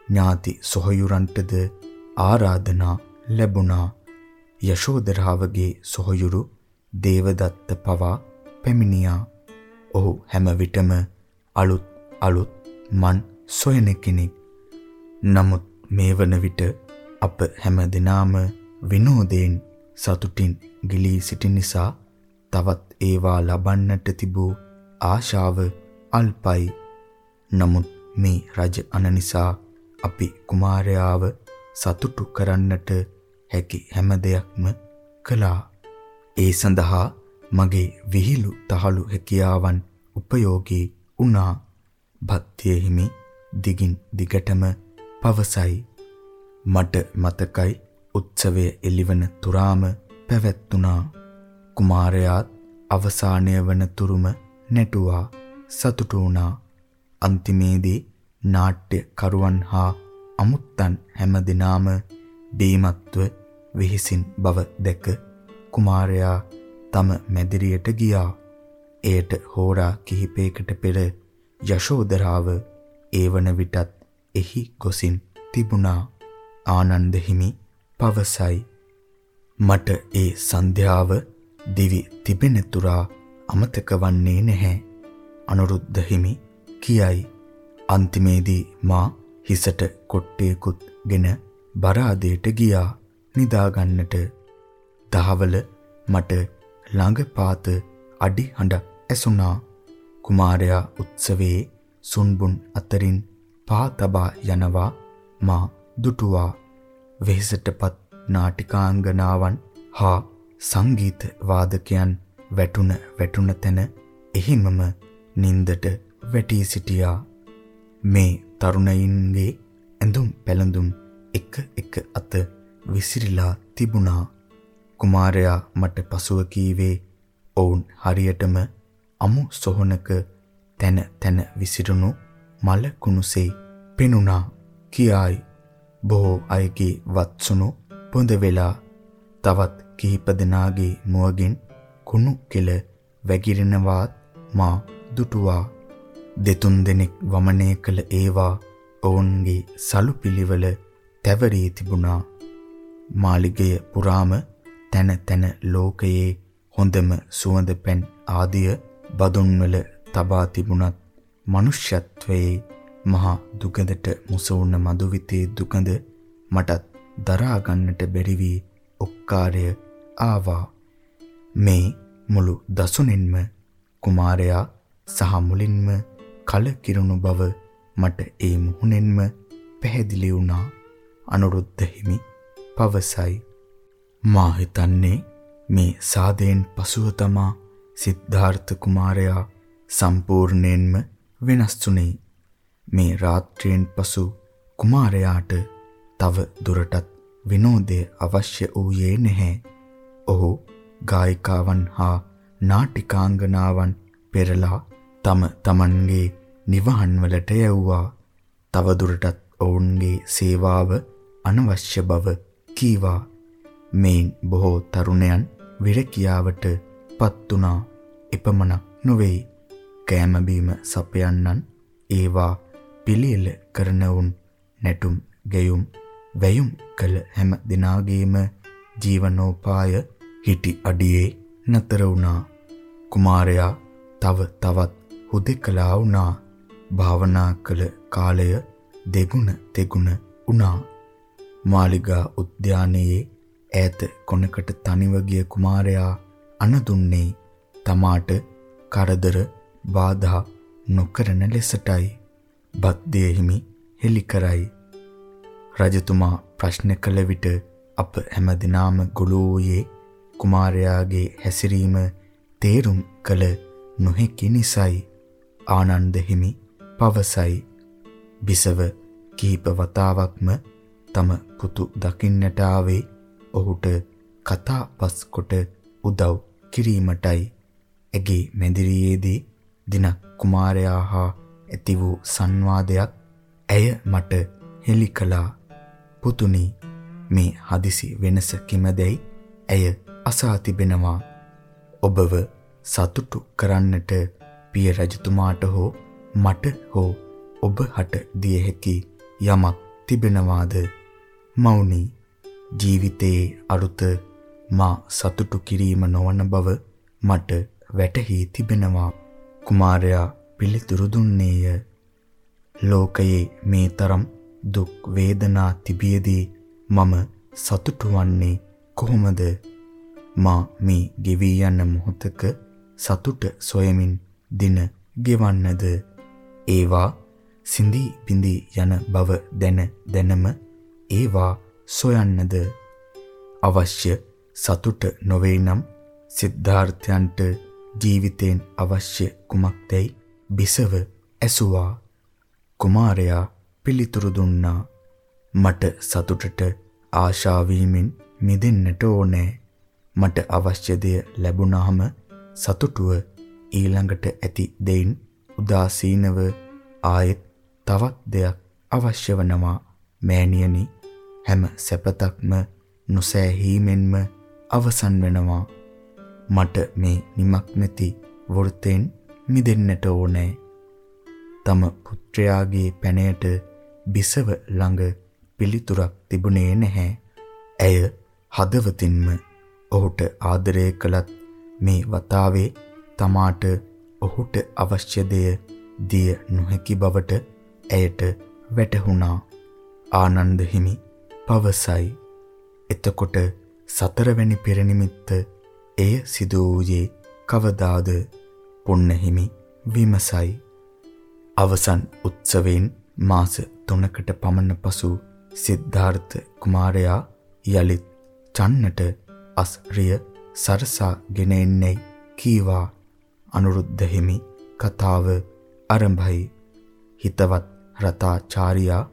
ඥාති සොහයුරන්ටද ආරාධනා ලැබුණා. යශෝදරාවගේ සොහයුරු දේවදත්ත පවා පැමිණියා. ඔහු හැම විටම අලුත් අලුත් මන් සොයන කෙනෙක්. නමුත් මේ වන විට අප හැම දිනාම විනෝදයෙන් සතුටින් ගිලී සිටි නිසා තවත් ඒවා ලබන්නට තිබූ ආශාව අල්පයි. නමුත් මේ රජ අන නිසා අපි කුමාරයාව සතුටු කරන්නට හැකි හැම දෙයක්ම කළා. ඒ සඳහා මගේ විහිළු තහළු හැකියාවන් උපයෝගී වුණා. භක්තිය හිමි දිගින් දිගටම පවසයි. මට මතකයි උත්සවය එළිවන තුරාම පැවැත්ුණා. කුමාරයාත් අවසානය වන තුරුම නැටුවා සතුටු වුණා. අන්තිමේදී නාට්‍ය කරුවන් හා අමුත්තන් හැමදිනාම බීමත්ව විහිසින් බව දැක කුමාරයා තම මැදිරියට ගියා. එයට හෝරා කිහිපයකට පෙර යශෝදරාව ඒවන විටත් එහි ගොසින් තිබුණා. ආනන්ද හිමි පවසයි. මට ඒ සන්ධ්‍යාව දිවි තිබෙන තුරා අමතක වන්නේ නැහැ. අනුරුද්ධ හිමි කියයි. අන්තිමේදී මා හිසට කොට්ටේකුත් ගෙන බරාදයට ගියා නිදා ගන්නට. දහවල මට ළඟ පාත අඩි හඬක් ඇසුණා. කුමාරයා උත්සවයේ සුන්බුන් අතරින් පා තබා යනවා මා දුටුවා. වෙහෙසටපත් නාටිකාංගනාවන් හා සංගීත වාදකයන් වැටුණ වැටුණ තැන එහිමම නින්දට වැටී සිටියා. මේ තරුණයින්ගේ ඇඳුම් පැළඳුම් එක එක අත විසිරිලා තිබුණා. කුමාරයා මට පසුව කීවේ ඔවුන් හරියටම අමු සොහනක තන තන විසිරුණු මල කුණුසේ පෙනුණා කියායි බොහෝ අයගේ වත්සුණු පොඳ වෙලා තවත් කිහිප දෙනාගේ මුවගින් කුණු කෙල වැగిරෙනවාත් මා දුටුවා දෙතුන් දෙනෙක් වමනය කළ ඒවා ඔවුන්ගේ සලු පිළිවෙල තැවරී තිබුණා. මාලිගය පුරාම තන තන ලෝකයේ හොඳම සුවඳ පැන් ආදිය බදුන්වල තබා තිබුණත් මනුෂ්‍යත්වයේ මහා දුගඳට මුසවුන මදුවිතේ දුගඳ මටත් දරා ගන්නට බැරි වී ඔක්කාරය ආවා. මේ මුළු දසුනින්ම කුමාරයා සහ මුලින්ම කල කිරුණු බව මට ඒ මුහුණෙන්ම පැහැදිලි වුණා අනුරුද්ධ හිමි පවසයි මා හිතන්නේ මේ සාදයෙන් පසුව තමා සිද්ධාර්ථ කුමාරයා සම්පූර්ණයෙන්ම වෙනස් වුනේ. මේ රාත්‍රියෙන් පසු කුමාරයාට තව දුරටත් විනෝදය අවශ්‍ය වූයේ නැහැ. ඔහු ගායිකාවන් හා නාටිකාංගනාවන් පෙරලා තම තමන්ගේ නිවහන් වලට යවුවා. තව දුරටත් ඔවුන්ගේ සේවාව අනවශ්‍ය බව කීවා. මේන් බොහෝ තරුණයන් විරකියාවට පත් වුණා. එපමණක් නොවේයි. කෑම බීම සපයන්නන් ඒවා පිළියෙල කරනවුන් නැටුම් ගැයුම් වැයුම් කළ හැම දිනාගේම ජීවනෝපාය හිටි අඩියේ නතර වුණා. කුමාරයා තව තවත් හුදෙකලා වුණා. භාවනා කළ කාලය දෙගුණ තෙගුණ වුණා. මාලිගා උද්‍යානයේ ඈත කොනකට තනිව ගිය කුමාරයා අනදුන්නේ තමාට කරදර බාධා නොකරන ලෙසටයි බද්දේ හිමි හෙලි කරයි රජතුමා ප්‍රශ්න කළ විට අප හැමදිනාම ගොළුයේ කුමාරයාගේ හැසිරීම තේරුම් කළ නොහැකි නිසයි ආනන්ද හිමි පවසයි. බිසව කීප වතාවක්ම තම පුතු දකින්නට ආවේ. ඔහුට කතා පස් කොට උදව් කිරීමටයි. ඇගේ මැදිරියේදී දින කුමාරයා හා ඇති වූ සංවාදයක් ඇය මට හෙළි කළා. පුතුනි මේ හදිසි වෙනස කිමදැයි ඇය අසා තිබෙනවා. ඔබව සතුටු කරන්නට පිය රජතුමාට හෝ මට හෝ ඔබ හට දිය හැකි යමක් තිබෙනවාද? මෞනි ජීවිතයේ අරුත මා සතුටු කිරීම නොවන බව මට වැටහි තිබෙනවා. කුමාරයා පිළිතුරු දුන්නේය. ලෝකයේ මේ තරම් දුක් වේදනා තිබියදී මම සතුටු වන්නේ කොහොමද? මා මේ ගෙවි යන මොහොතක සතුට සොයමින් දින ගෙවන්නද? ඒවා සිඳී පිඳී යන බව දැන දැනම ඒවා සොයන්නද? අවශ්‍ය සතුට නොවේ නම් සිද්ධාර්ථයන්ට ජීවිතෙන් අවශ්‍ය කුමක්දයි බිසව ඇසුවා. කුමාරයා පිළිතුරු දුන්නා. මට සතුටට ආශා වීමෙන් මිදෙන්නට ඕනේ. මට අවශ්‍ය දෙය ලැබුණාම සතුටුව ඊළඟට ඇති දෙයින් උදාසීනව ආයෙත් තවත් දෙයක් අවශ්‍ය වනවා මෑණියනි හැම සැපතක්ම නොසෑහීමෙන්ම අවසන් වෙනවා. මට මේ නිමක් නැති වෘතෙන් මිදෙන්නට ඕනේ. තම පුත්‍රයාගේ පැනයට බිසව ළඟ පිළිතුරක් තිබුණේ නැහැ. ඇය හදවතින්ම ඔහුට ආදරය කළත් මේ වතාවේ තමාට ඔහුට අවශ්‍ය දෙය දිය නොහැකි බවට ඇයට වැටහුණා. ආනන්ද හිමි පවසයි. එතකොට සතරවැනි පෙරනිමිත්ත එය සිදු වූයේ කවදාද? පුන්න හිමි විමසයි. අවසන් උත්සවයෙන් මාස 3කට පමණ පසු සිද්ධාර්ථ කුමාරයා යලිත් චන්නට අස්රිය සරසාගෙන එන්නේ කීවා අනුරුද්ධ හිමි කතාව ආරම්භයි. හිතවත් රතාචාර්යා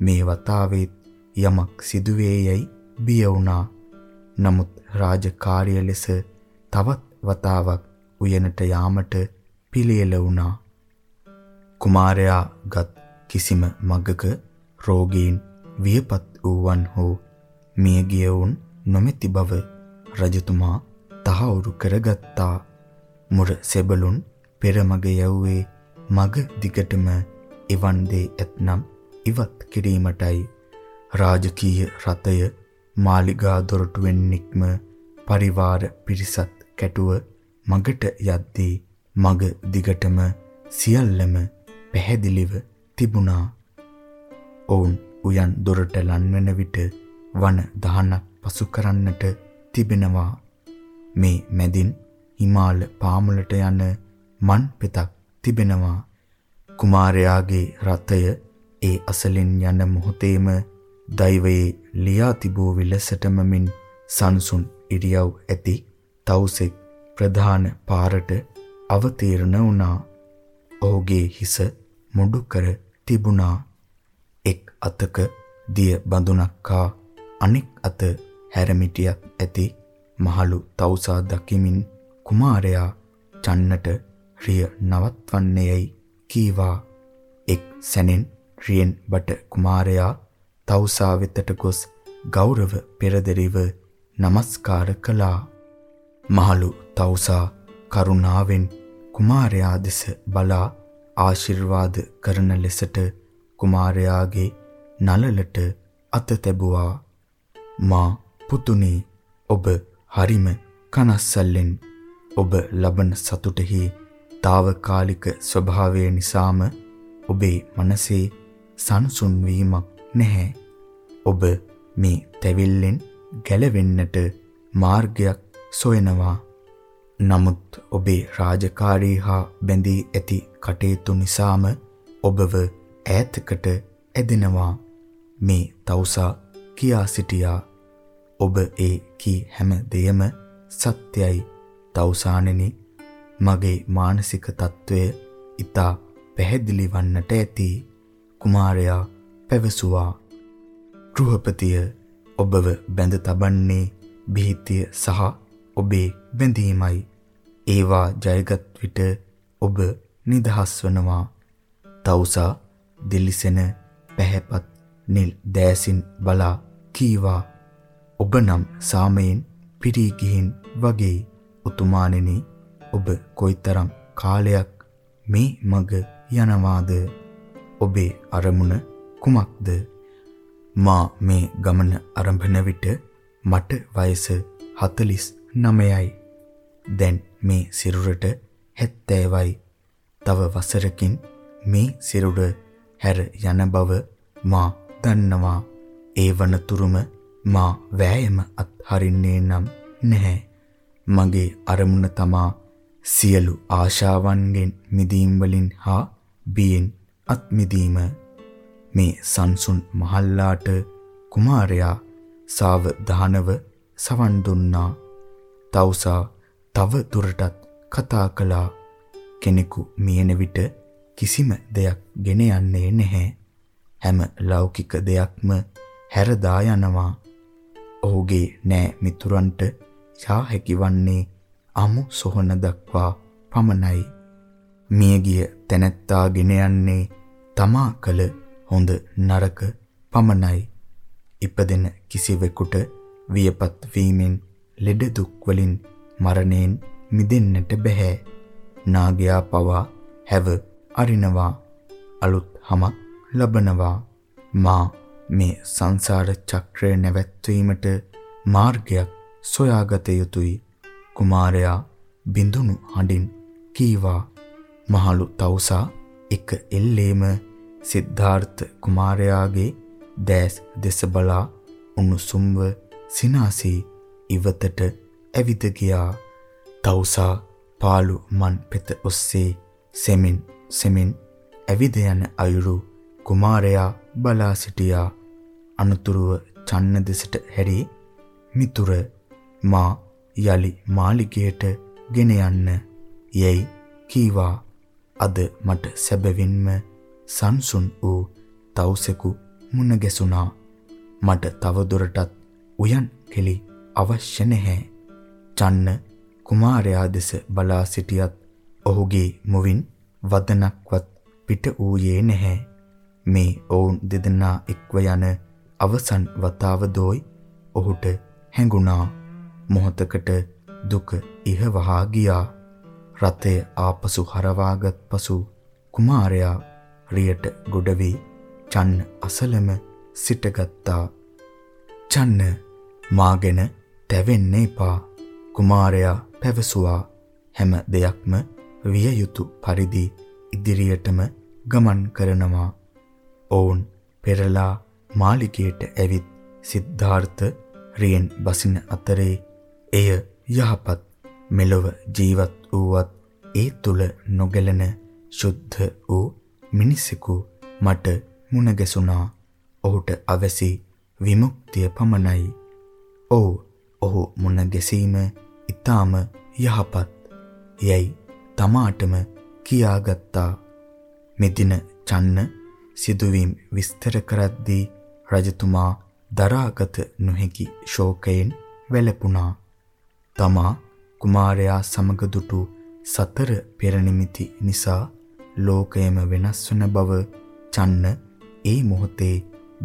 මේ වතාවේ යමක් සිදුවේයයි බිය වුණා නමුත් රාජකාරිය ලෙස තවත් වතාවක් උයනට යාමට පිළියෙල වුණා කුමාරයා ගත් කිසිම මගක රෝගීන් වියපත් වූවන් හෝ මිය ගියවුන් නොමැති බව රජතුමා තහවුරු කරගත්තා. මුර සෙබළුන් පෙරමග යවුවේ මග දිගටම එවන් දේ ඇතනම් ඉවත් කිරීමටයි රාජකීය රතය මාලිගා දොරටුවෙන් නික්ම පරිවාර පිරිසත් කැටුව මගට යද්දී මග දිගටම සියල්ලම පැහැදිලිව තිබුණා. ඔවුන් උයන් දොරට ලන්වන විට වන දහනක් පසු කරන්නට තිබෙනවා. මේ මැදින් හිමාල පාමුලට යන මන් පෙතක් තිබෙනවා. කුමාරයාගේ රථය ඒ අසලින් යන මොහොතේම දෛවයේ ලියා තිබූ විලසටම මින් සංසුන් ඉරියව් ඇති තවුසෙක් ප්‍රධාන පාරට අවතීර්ණ වුණා. ඔහුගේ හිස මුඩු කර තිබුණා. එක් අතක දිය බඳුනක් හා අනෙක් අත හැරමිටියක් ඇති මහලු තවුසා දකිමින් කුමාරයා චන්නට රිය නවත්වන්නේයයි කීවා. එක් සැනෙන් රියෙන් බට කුමාරයා තවුසා වෙතට ගොස් ගෞරව පෙරදරිව নমස්කාර කළා. මහලු තවුසා කරුණාවෙන් කුමාරයා දෙස බලා ආශිර්වාද කරන ලෙසට කුමාරයාගේ නලලට අත තැබුවා. මා පුතුනි ඔබ හරිම කනස්සල්ලෙන් ඔබ ලබන සතුටෙහි తాවකාලික ස්වභාවය නිසාම ඔබේ මනසේ සංසුන් වීමක් නැහැ. ඔබ මේ තැවිල්ලෙන් ගැලවෙන්නට මාර්ගයක් සොයනවා. නමුත් ඔබේ රාජකාරී හා බැඳී ඇති කටයුතු නිසාම ඔබව ඈතකට ඇදෙනවා. මේ තවුසා කියා සිටියා. ඔබ ඒ කී හැම දෙයම සත්‍යයි. තවුසානෙනි මගේ මානසික తত্ত্বය ඊතා පැහැදිලි වන්නට ඇති. කුමාරයා පැවසුවා. ගෘහපතිය ඔබව බැඳ තබන්නේ බීතිය සහ ඔබේ බැඳීමයි. ඒවා ජයගත් විට ඔබ නිදහස් වනවා. තවුසා දිලිසෙන පැහැපත් නිල් දෑසින් බලා කීවා. ඔබ නම් සාමයෙන් පිරී ගිහින් වගේ. උතුමාණෙනි ඔබ කොයිතරම් කාලයක් මේ මග යනවාද? ඔබේ අරමුණ කුමක්ද? මා මේ ගමන ආරම්භන විට මට වයස 49යි දැන් මේ සිරුරට 70යි තව වසරකින් මේ සිරුර හැර යන බව මා දන්නවා. ඒ වනතුරුම මා වෑයම අත්හරින්නේ නම් නැහැ. මගේ අරමුණ තමා සියලු ආශාවන්ගෙන් මිදීම් වලින් හා බියෙන් අත් මිදීම. මේ සංසුන් මහල්ලාට කුමාරයා සාවධානව සවන් දුන්නා. තවුසා තව දුරටත් කතා කළා. කෙනෙකු මියන විට කිසිම දෙයක් ගෙන යන්නේ නැහැ. හැම ලෞකික දෙයක්ම හැරදා යනවා. ඔහුගේ නෑ මිතුරන්ට යා හැකිවන්නේ අමු සොහන දක්වා පමණයි. මියගිය තැනැත්තා ගෙන යන්නේ තමා කළ හොඳ නරක පමණයි. ඉපදෙන කිසිවෙකුට වියපත් වීමෙන් ලෙඩ දුක් වලින් මරණයෙන් මිදෙන්නට බෑ. නාගයා පවා හැව අරිනවා අලුත් හමක් ලබනවා මා මේ සංසාර චක්‍රය නැවැත්වීමට මාර්ගයක් සොයාගත යුතුයි. කුමාරයා බිඳුණු හඬින් කීවා මහලු තවුසා එක එල්ලේම සිද්ධාර්ථ කුමාරයාගේ දැස් දෙස බලා උණුසුම්ව සිනාසී ඉවතට ඇවිද ගියා. තවුසා පාළු මන් පෙත ඔස්සේ සෙමින් සෙමින් ඇවිද යන අයුරු කුමාරයා බලා සිටියා. අනතුරුව චන්න දෙසට හැරි මිතුර මා යලි මාලිගයට ගෙන යන්න. යැයි කීවා. අද මට සැබවින්ම සංසුන් වූ තවුසෙකු මුණ ගැසුණා. මට තවදුරටත් උයන් කෙලි අවශ්‍ය නැහැ. චන්න කුමාරයා දෙස බලා සිටියත් ඔහුගේ මුවින් වදනක්වත් පිට වූයේ නැහැ. මේ ඔවුන් දෙදෙනා එක්ව යන අවසන් වතාව දෝයි ඔහුට හැඟුණා. මොහතකට දුක ඉහවහා ගියා. රථය ආපසු හරවාගත් පසු කුමාරයා රියට ගොඩ වී චන්න අසලම සිටගත්තා. චන්න මාගෙන තැවෙන්න එපා කුමාරයා පැවසුවා. හැම දෙයක්ම විය යුතු පරිදි ඉදිරියටම ගමන් කරනවා. ඔවුන් පෙරලා මාලිගයට ඇවිත් සිද්ධාර්ථ රියෙන් බසින අතරේ එය යහපත් මෙලොව ජීවත් වූවත් ඒ තුල නොගැලෙන සුද්ධ වූ මිනිසෙකු මට මුණ ගැසුණා. ඔහුට අවැසි විමුක්තිය පමණයි. ඔව් ඔහු මුණ ගැසීම ඊටාම යහපත්. යයි තමාටම කියාගත්තා. මෙදින චන්න සිදුවීම් විස්තර කරද්දී රජතුමා දරාගත නොහැකි ශෝකයෙන් වැළපුණා. තමා කුමාරයා සමග දුටු සතර පෙරනිමිති නිසා ලෝකයම වෙනස් වන බව චන්න ඒ මොහොතේ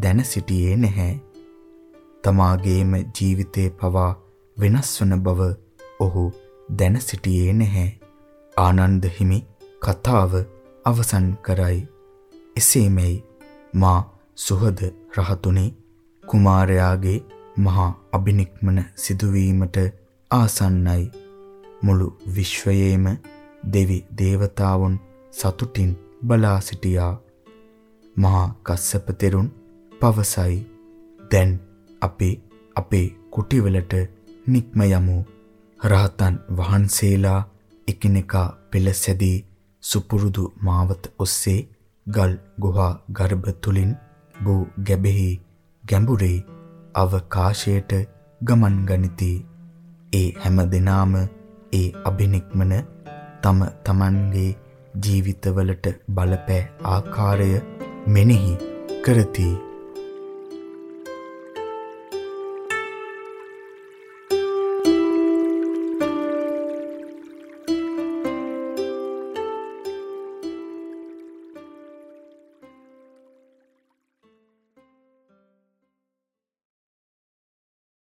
දැන සිටියේ නැහැ. තමාගේම ජීවිතේ පවා වෙනස් වන බව ඔහු දැන සිටියේ නැහැ. ආනන්ද හිමි කතාව අවසන් කරයි. එසේමයි මා සුහද රහතුනි කුමාරයාගේ මහා අබිනික්මන සිදුවීමට ආසන්නයි. මුළු විශ්වයේම දෙවි දේවතාවුන් සතුටින් බලා සිටියා. මහා කස්සප තෙරුන් පවසයි. දැන් අපි අපේ කුටිවලට නික්ම යමු. රහතන් වහන්සේලා එකිනෙකා පෙළසැදී සුපුරුදු මාවත ඔස්සේ ගල් ගුහා ගර්භ තුලින් බෝ ගැබෙහි ගැඹුරේ අවකාශයට ගමන් ගනිති. ඒ හැම දිනාම ඒ අබිනික්මන තම තමන්ගේ ජීවිතවලට බලපෑ ආකාරය මෙනෙහි කරති.